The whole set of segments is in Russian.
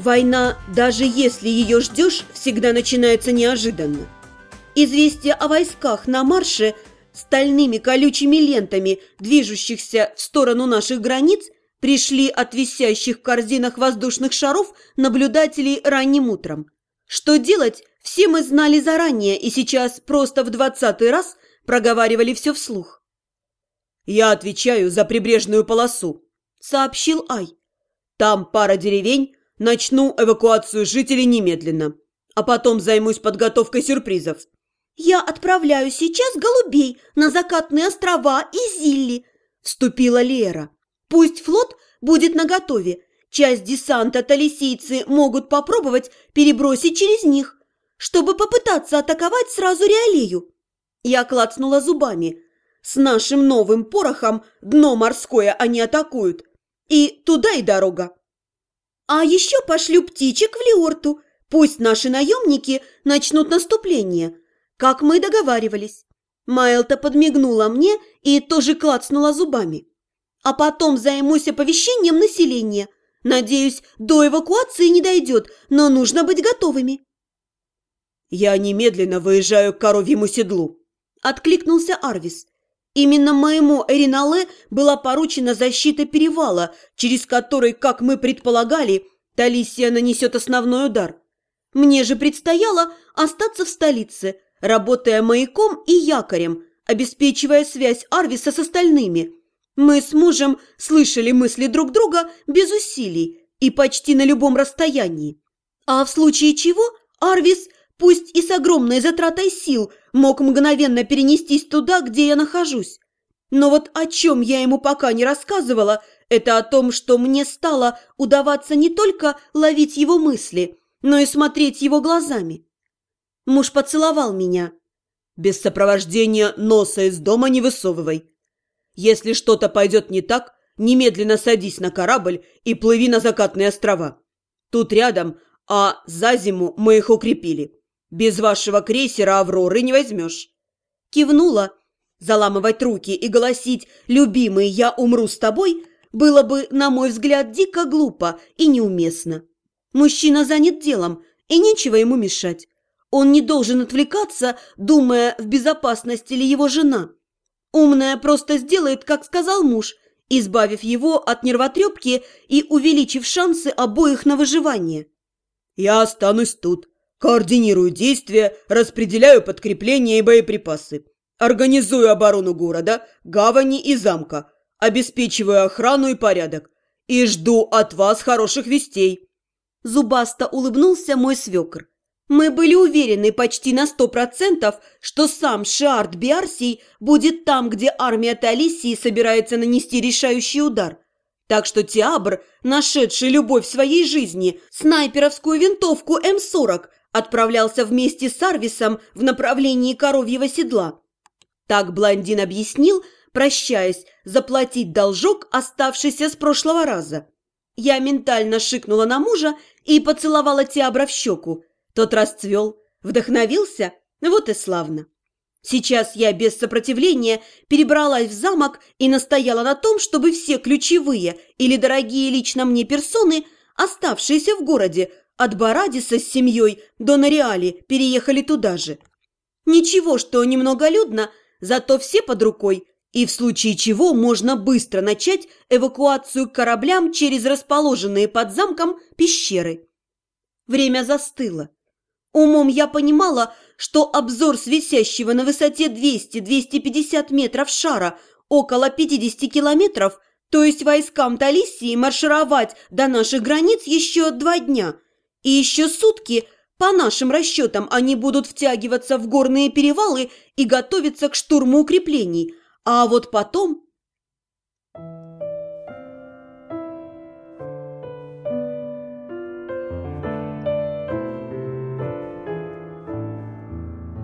Война, даже если ее ждешь, всегда начинается неожиданно. Известие о войсках на марше стальными колючими лентами, движущихся в сторону наших границ, пришли от висящих в корзинах воздушных шаров наблюдателей ранним утром. Что делать, все мы знали заранее и сейчас просто в двадцатый раз проговаривали все вслух. «Я отвечаю за прибрежную полосу», — сообщил Ай. «Там пара деревень, начну эвакуацию жителей немедленно, а потом займусь подготовкой сюрпризов». «Я отправляю сейчас голубей на закатные острова и Зилли», – вступила Лера. «Пусть флот будет наготове. Часть десанта талисийцы могут попробовать перебросить через них, чтобы попытаться атаковать сразу Реалею». Я клацнула зубами. «С нашим новым порохом дно морское они атакуют. И туда и дорога». «А еще пошлю птичек в Леорту. Пусть наши наемники начнут наступление» как мы договаривались. Майлта подмигнула мне и тоже клацнула зубами. А потом займусь оповещением населения. Надеюсь, до эвакуации не дойдет, но нужно быть готовыми. «Я немедленно выезжаю к коровьему седлу», – откликнулся Арвис. Именно моему Эринале была поручена защита перевала, через который, как мы предполагали, Талисия нанесет основной удар. Мне же предстояло остаться в столице – работая маяком и якорем, обеспечивая связь Арвиса с остальными. Мы с мужем слышали мысли друг друга без усилий и почти на любом расстоянии. А в случае чего Арвис, пусть и с огромной затратой сил, мог мгновенно перенестись туда, где я нахожусь. Но вот о чем я ему пока не рассказывала, это о том, что мне стало удаваться не только ловить его мысли, но и смотреть его глазами. Муж поцеловал меня. «Без сопровождения носа из дома не высовывай. Если что-то пойдет не так, немедленно садись на корабль и плыви на закатные острова. Тут рядом, а за зиму мы их укрепили. Без вашего крейсера «Авроры» не возьмешь». Кивнула. Заламывать руки и голосить «Любимый, я умру с тобой» было бы, на мой взгляд, дико глупо и неуместно. Мужчина занят делом, и нечего ему мешать. Он не должен отвлекаться, думая, в безопасности ли его жена. Умная просто сделает, как сказал муж, избавив его от нервотрепки и увеличив шансы обоих на выживание. «Я останусь тут, координирую действия, распределяю подкрепления и боеприпасы, организую оборону города, гавани и замка, обеспечиваю охрану и порядок и жду от вас хороших вестей». Зубасто улыбнулся мой свекр. Мы были уверены почти на сто процентов, что сам Шиард Биарсий будет там, где армия Талисии собирается нанести решающий удар. Так что Тиабр, нашедший любовь своей жизни, снайперовскую винтовку М-40, отправлялся вместе с Арвисом в направлении коровьего седла. Так блондин объяснил, прощаясь, заплатить должок, оставшийся с прошлого раза. Я ментально шикнула на мужа и поцеловала Тиабра в щеку, тот расцвел, вдохновился, вот и славно. Сейчас я без сопротивления перебралась в замок и настояла на том, чтобы все ключевые или дорогие лично мне персоны, оставшиеся в городе, от Барадиса с семьей до Нориали, переехали туда же. Ничего, что немноголюдно, зато все под рукой, и в случае чего можно быстро начать эвакуацию к кораблям через расположенные под замком пещеры. Время застыло. Умом я понимала, что обзор с висящего на высоте 200-250 метров шара около 50 километров, то есть войскам Талисии маршировать до наших границ еще два дня. И еще сутки, по нашим расчетам, они будут втягиваться в горные перевалы и готовиться к штурму укреплений. А вот потом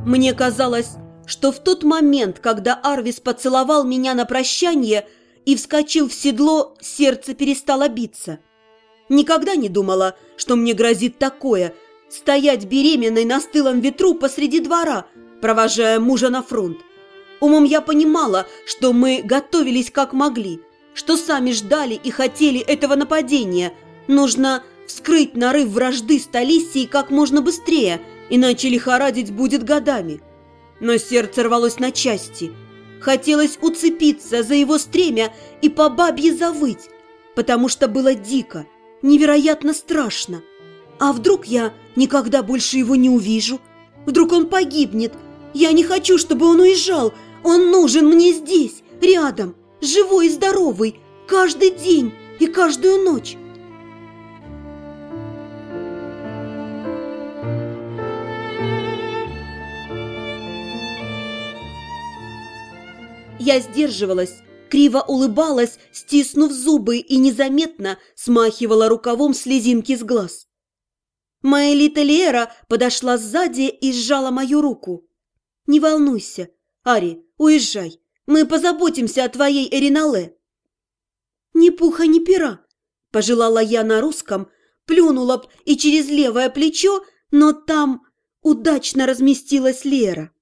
Мне казалось, что в тот момент, когда Арвис поцеловал меня на прощание и вскочил в седло, сердце перестало биться. Никогда не думала, что мне грозит такое – стоять беременной на стылом ветру посреди двора, провожая мужа на фронт. Умом я понимала, что мы готовились как могли, что сами ждали и хотели этого нападения. Нужно вскрыть нарыв вражды с Талиссией как можно быстрее, иначе лихорадить будет годами. Но сердце рвалось на части. Хотелось уцепиться за его стремя и по бабье завыть, потому что было дико, невероятно страшно. А вдруг я никогда больше его не увижу? Вдруг он погибнет? Я не хочу, чтобы он уезжал. Он нужен мне здесь, рядом, живой и здоровый, каждый день и каждую ночь. Я сдерживалась, криво улыбалась, стиснув зубы и незаметно смахивала рукавом слезинки с глаз. Маэлита Лера подошла сзади и сжала мою руку. «Не волнуйся, Ари, уезжай, мы позаботимся о твоей Эринале». «Ни пуха, ни пера», – пожелала я на русском, плюнула б и через левое плечо, но там удачно разместилась Лера.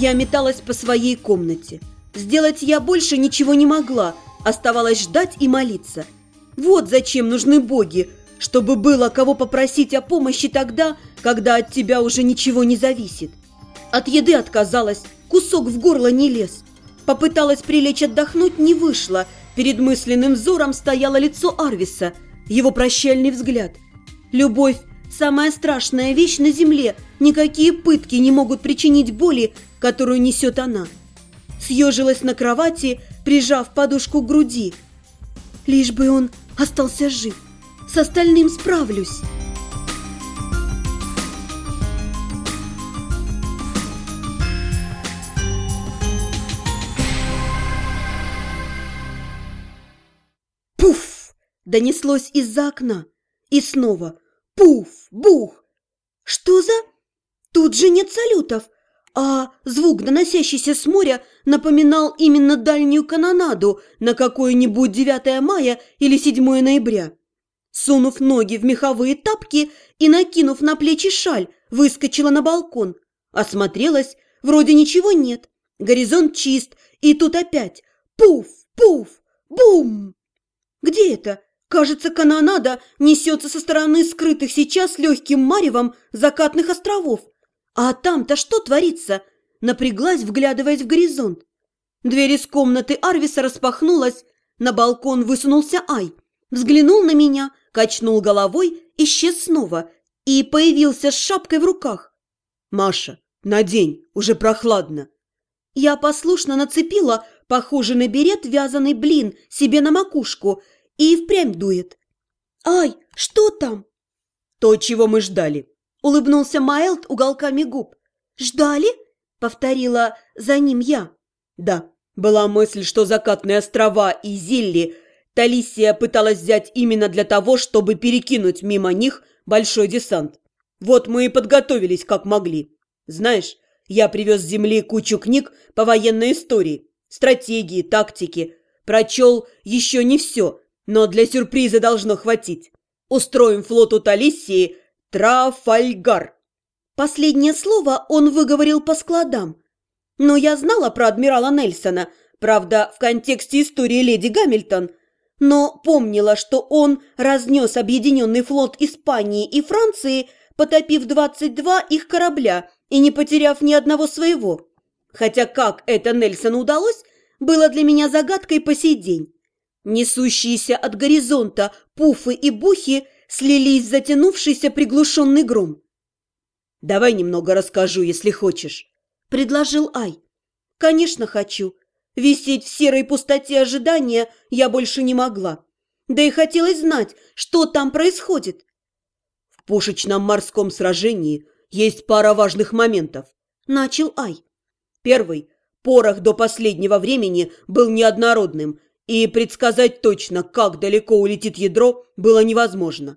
Я металась по своей комнате. Сделать я больше ничего не могла, оставалось ждать и молиться. Вот зачем нужны боги, чтобы было кого попросить о помощи тогда, когда от тебя уже ничего не зависит. От еды отказалась, кусок в горло не лез. Попыталась прилечь отдохнуть, не вышло. Перед мысленным взором стояло лицо Арвиса, его прощальный взгляд. Любовь – самая страшная вещь на земле. Никакие пытки не могут причинить боли, которую несет она. Съежилась на кровати, прижав подушку к груди. Лишь бы он остался жив. С остальным справлюсь. Пуф! Донеслось из-за окна. И снова пуф, бух. Что за... Тут же нет салютов. А звук, доносящийся с моря, напоминал именно дальнюю канонаду на какое-нибудь 9 мая или 7 ноября. Сунув ноги в меховые тапки и накинув на плечи шаль, выскочила на балкон. Осмотрелась, вроде ничего нет. Горизонт чист, и тут опять пуф, пуф, бум! Где это? Кажется, канонада несется со стороны скрытых сейчас легким маревом закатных островов. А там-то что творится? Напряглась, вглядываясь в горизонт. Дверь из комнаты Арвиса распахнулась, на балкон высунулся Ай. Взглянул на меня, качнул головой, исчез снова и появился с шапкой в руках. «Маша, надень, уже прохладно». Я послушно нацепила, похожий на берет, вязаный блин себе на макушку и впрямь дует. «Ай, что там?» «То, чего мы ждали. Улыбнулся Майлд уголками губ. «Ждали?» – повторила за ним я. «Да, была мысль, что закатные острова и Зилли Талисия пыталась взять именно для того, чтобы перекинуть мимо них большой десант. Вот мы и подготовились, как могли. Знаешь, я привез с земли кучу книг по военной истории, стратегии, тактики. Прочел еще не все, но для сюрприза должно хватить. Устроим флоту Талисии Трафальгар. Последнее слово он выговорил по складам. Но я знала про адмирала Нельсона, правда, в контексте истории леди Гамильтон, но помнила, что он разнес объединенный флот Испании и Франции, потопив 22 их корабля и не потеряв ни одного своего. Хотя как это Нельсону удалось, было для меня загадкой по сей день. Несущиеся от горизонта пуфы и бухи – слились затянувшийся приглушенный гром. «Давай немного расскажу, если хочешь», – предложил Ай. «Конечно, хочу. Висеть в серой пустоте ожидания я больше не могла. Да и хотелось знать, что там происходит». «В пушечном морском сражении есть пара важных моментов», – начал Ай. «Первый – порох до последнего времени был неоднородным – и предсказать точно, как далеко улетит ядро, было невозможно.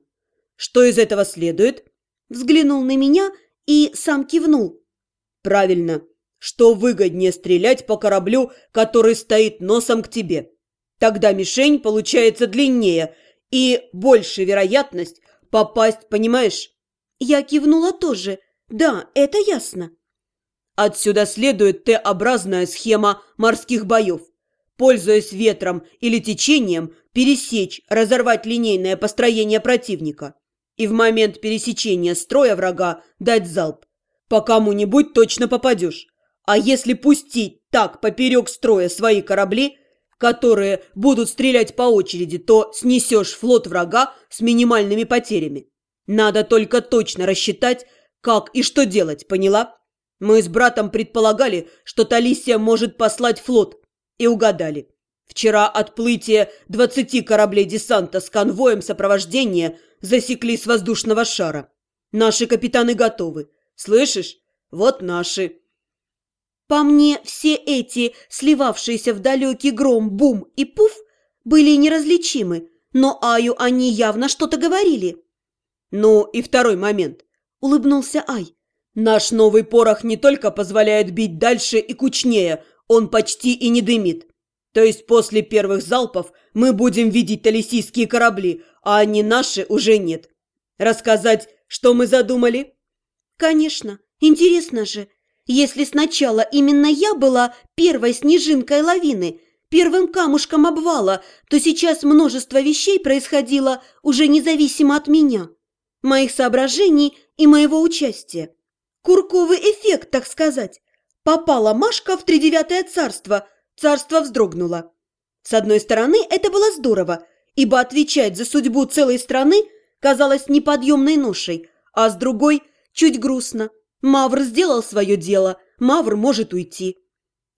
Что из этого следует? Взглянул на меня и сам кивнул. Правильно. Что выгоднее стрелять по кораблю, который стоит носом к тебе? Тогда мишень получается длиннее и больше вероятность попасть, понимаешь? Я кивнула тоже. Да, это ясно. Отсюда следует Т-образная схема морских боев. Пользуясь ветром или течением, пересечь, разорвать линейное построение противника. И в момент пересечения строя врага дать залп. По кому-нибудь точно попадешь. А если пустить так поперек строя свои корабли, которые будут стрелять по очереди, то снесешь флот врага с минимальными потерями. Надо только точно рассчитать, как и что делать, поняла? Мы с братом предполагали, что Талисия может послать флот, и угадали. Вчера отплытие двадцати кораблей десанта с конвоем сопровождения засекли с воздушного шара. Наши капитаны готовы. Слышишь? Вот наши. По мне, все эти, сливавшиеся в далекий гром, бум и пуф, были неразличимы, но Аю они явно что-то говорили. «Ну и второй момент», — улыбнулся Ай. «Наш новый порох не только позволяет бить дальше и кучнее, он почти и не дымит. То есть после первых залпов мы будем видеть талисийские корабли, а они наши уже нет. Рассказать, что мы задумали?» «Конечно, интересно же». Если сначала именно я была первой снежинкой лавины, первым камушком обвала, то сейчас множество вещей происходило уже независимо от меня, моих соображений и моего участия. Курковый эффект, так сказать. Попала Машка в тридевятое царство, царство вздрогнуло. С одной стороны, это было здорово, ибо отвечать за судьбу целой страны казалось неподъемной ношей, а с другой – чуть грустно – Мавр сделал свое дело, Мавр может уйти.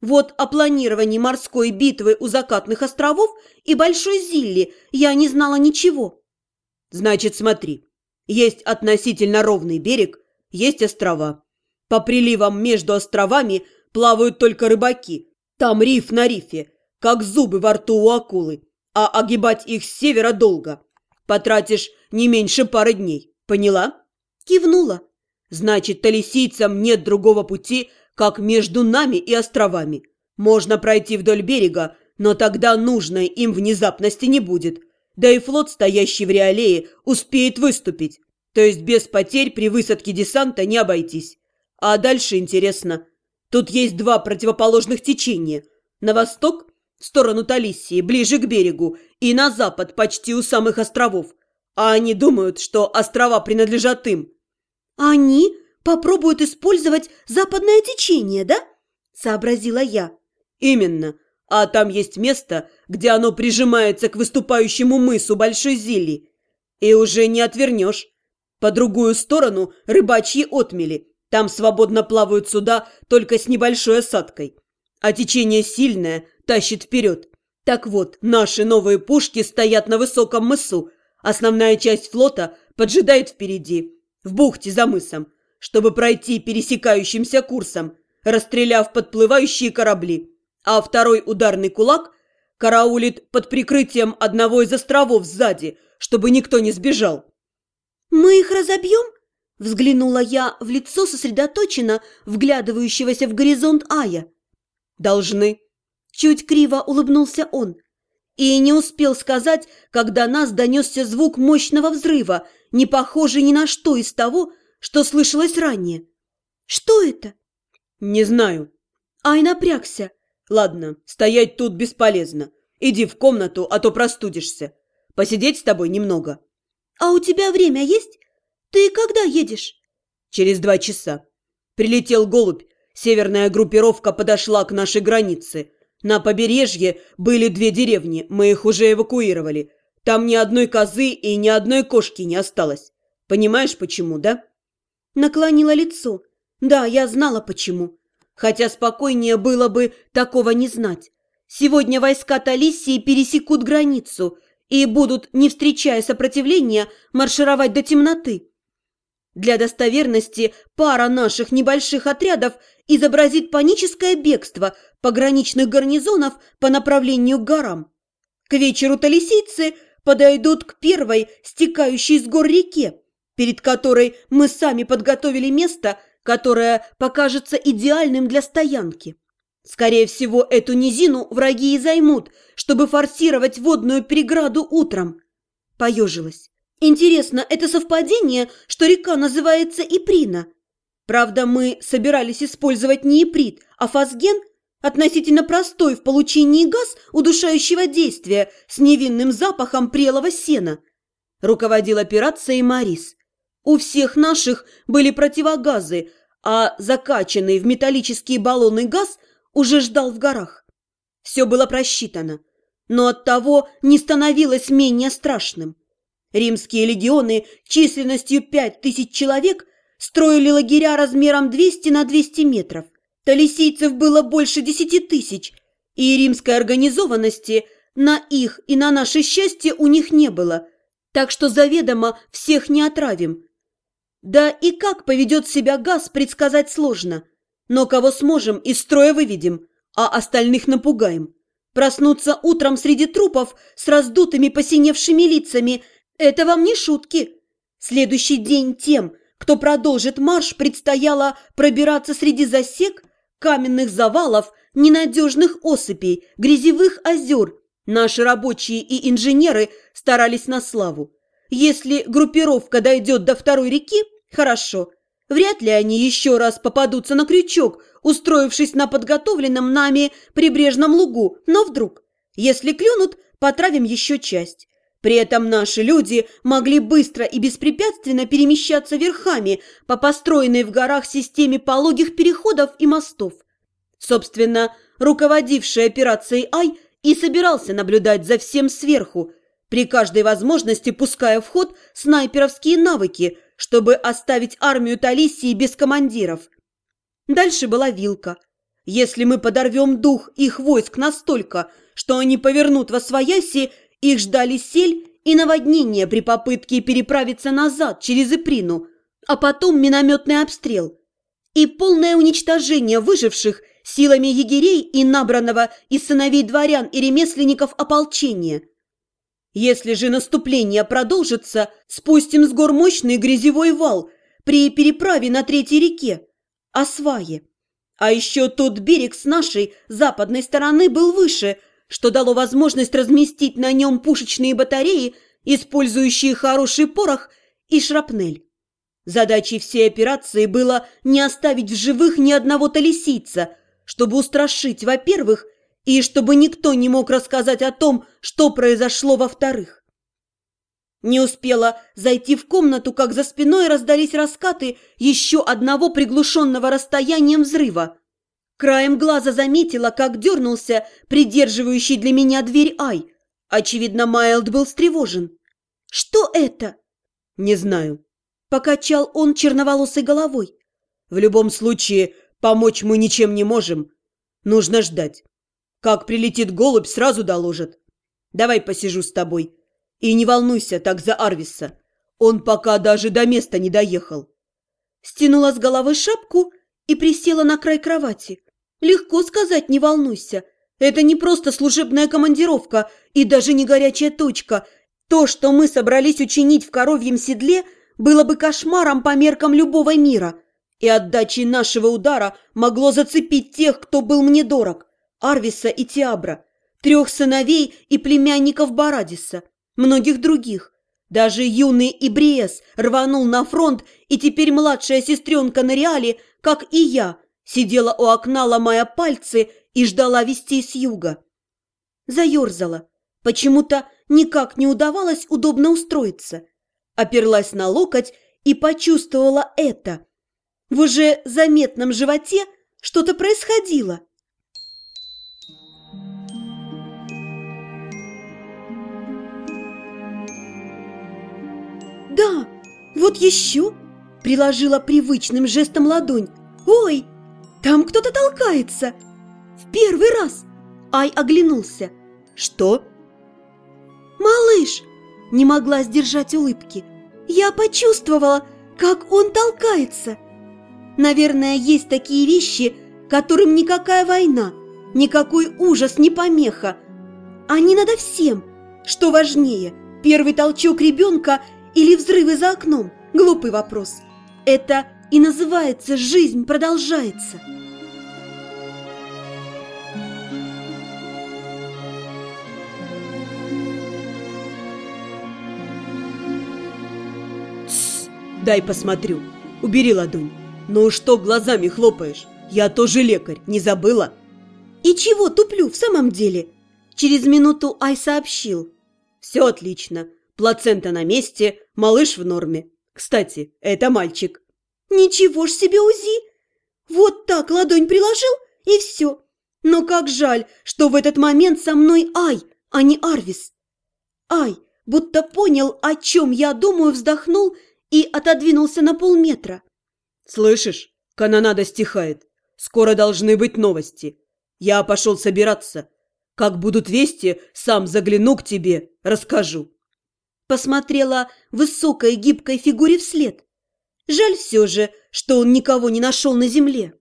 Вот о планировании морской битвы у закатных островов и Большой Зилли я не знала ничего. Значит, смотри, есть относительно ровный берег, есть острова. По приливам между островами плавают только рыбаки. Там риф на рифе, как зубы во рту у акулы. А огибать их с севера долго. Потратишь не меньше пары дней. Поняла? Кивнула. Значит, талисийцам нет другого пути, как между нами и островами. Можно пройти вдоль берега, но тогда нужной им внезапности не будет. Да и флот, стоящий в Реалее, успеет выступить. То есть без потерь при высадке десанта не обойтись. А дальше интересно. Тут есть два противоположных течения. На восток, в сторону Талисии, ближе к берегу, и на запад, почти у самых островов. А они думают, что острова принадлежат им. «Они попробуют использовать западное течение, да?» – сообразила я. «Именно. А там есть место, где оно прижимается к выступающему мысу Большой Зили. И уже не отвернешь. По другую сторону рыбачьи отмели. Там свободно плавают суда только с небольшой осадкой. А течение сильное, тащит вперед. Так вот, наши новые пушки стоят на высоком мысу. Основная часть флота поджидает впереди в бухте за мысом, чтобы пройти пересекающимся курсом, расстреляв подплывающие корабли, а второй ударный кулак караулит под прикрытием одного из островов сзади, чтобы никто не сбежал. «Мы их разобьем?» – взглянула я в лицо сосредоточенно вглядывающегося в горизонт Ая. «Должны». Чуть криво улыбнулся он. И не успел сказать, когда нас донесся звук мощного взрыва, не похожий ни на что из того, что слышалось ранее. «Что это?» «Не знаю». Ай напрягся. «Ладно, стоять тут бесполезно. Иди в комнату, а то простудишься. Посидеть с тобой немного». «А у тебя время есть? Ты когда едешь?» «Через два часа. Прилетел голубь. Северная группировка подошла к нашей границе. На побережье были две деревни, мы их уже эвакуировали. Там ни одной козы и ни одной кошки не осталось. Понимаешь, почему, да?» Наклонила лицо. «Да, я знала, почему. Хотя спокойнее было бы такого не знать. Сегодня войска Талисии пересекут границу и будут, не встречая сопротивления, маршировать до темноты. Для достоверности пара наших небольших отрядов изобразит паническое бегство пограничных гарнизонов по направлению к горам. К вечеру талисийцы подойдут к первой, стекающей с гор реке, перед которой мы сами подготовили место, которое покажется идеальным для стоянки. Скорее всего, эту низину враги и займут, чтобы форсировать водную переграду утром. Поежилась. Интересно, это совпадение, что река называется Иприна? Правда, мы собирались использовать не иприт, а фосген, относительно простой в получении газ удушающего действия с невинным запахом прелого сена. Руководил операцией Марис. У всех наших были противогазы, а закачанный в металлические баллоны газ уже ждал в горах. Все было просчитано, но оттого не становилось менее страшным. Римские легионы численностью пять тысяч человек строили лагеря размером 200 на 200 метров. Талисийцев было больше десяти тысяч, и римской организованности на их и на наше счастье у них не было, так что заведомо всех не отравим. Да и как поведет себя газ, предсказать сложно. Но кого сможем, из строя выведем, а остальных напугаем. Проснуться утром среди трупов с раздутыми посиневшими лицами – это вам не шутки. Следующий день тем, кто продолжит марш, предстояло пробираться среди засек, каменных завалов, ненадежных осыпей, грязевых озер. Наши рабочие и инженеры старались на славу. Если группировка дойдет до второй реки, Хорошо. Вряд ли они еще раз попадутся на крючок, устроившись на подготовленном нами прибрежном лугу, но вдруг, если клюнут, потравим еще часть. При этом наши люди могли быстро и беспрепятственно перемещаться верхами по построенной в горах системе пологих переходов и мостов. Собственно, руководивший операцией Ай и собирался наблюдать за всем сверху, при каждой возможности пуская в ход снайперовские навыки, чтобы оставить армию Талисии без командиров. Дальше была вилка. Если мы подорвем дух их войск настолько, что они повернут во свояси, их ждали сель и наводнение при попытке переправиться назад через Иприну, а потом минометный обстрел. И полное уничтожение выживших силами егерей и набранного из сыновей дворян и ремесленников ополчения – если же наступление продолжится, спустим с гор мощный грязевой вал при переправе на третьей реке, Освае. А еще тот берег с нашей западной стороны был выше, что дало возможность разместить на нем пушечные батареи, использующие хороший порох и шрапнель. Задачей всей операции было не оставить в живых ни одного талисийца, чтобы устрашить, во-первых, и чтобы никто не мог рассказать о том, что произошло во-вторых. Не успела зайти в комнату, как за спиной раздались раскаты еще одного приглушенного расстоянием взрыва. Краем глаза заметила, как дернулся придерживающий для меня дверь Ай. Очевидно, Майлд был встревожен. «Что это?» «Не знаю», – покачал он черноволосой головой. «В любом случае, помочь мы ничем не можем. Нужно ждать. Как прилетит голубь, сразу доложат. Давай посижу с тобой. И не волнуйся так за Арвиса. Он пока даже до места не доехал. Стянула с головы шапку и присела на край кровати. Легко сказать «не волнуйся». Это не просто служебная командировка и даже не горячая точка. То, что мы собрались учинить в коровьем седле, было бы кошмаром по меркам любого мира. И отдачей нашего удара могло зацепить тех, кто был мне дорог. Арвиса и Тиабра, трех сыновей и племянников Барадиса, многих других. Даже юный Ибриес рванул на фронт, и теперь младшая сестренка Нориали, как и я, сидела у окна, ломая пальцы, и ждала вестей с юга. Заерзала. Почему-то никак не удавалось удобно устроиться. Оперлась на локоть и почувствовала это. В уже заметном животе что-то происходило. «Да, вот еще!» – приложила привычным жестом ладонь. «Ой, там кто-то толкается!» «В первый раз!» Ай оглянулся. «Что?» «Малыш!» – не могла сдержать улыбки. «Я почувствовала, как он толкается!» Наверное, есть такие вещи, которым никакая война, никакой ужас не помеха. Не надо всем. Что важнее, первый толчок ребенка или взрывы за окном? Глупый вопрос. Это и называется «жизнь продолжается». Дай посмотрю. Убери ладонь. Ну что глазами хлопаешь? Я тоже лекарь, не забыла? И чего туплю в самом деле? Через минуту Ай сообщил. Все отлично. Плацента на месте, малыш в норме. Кстати, это мальчик. Ничего ж себе УЗИ! Вот так ладонь приложил, и все. Но как жаль, что в этот момент со мной Ай, а не Арвис. Ай, будто понял, о чем я думаю, вздохнул и отодвинулся на полметра. «Слышишь, канонада стихает. Скоро должны быть новости. Я пошел собираться. Как будут вести, сам загляну к тебе, расскажу». Посмотрела высокой гибкой фигуре вслед. Жаль все же, что он никого не нашел на земле.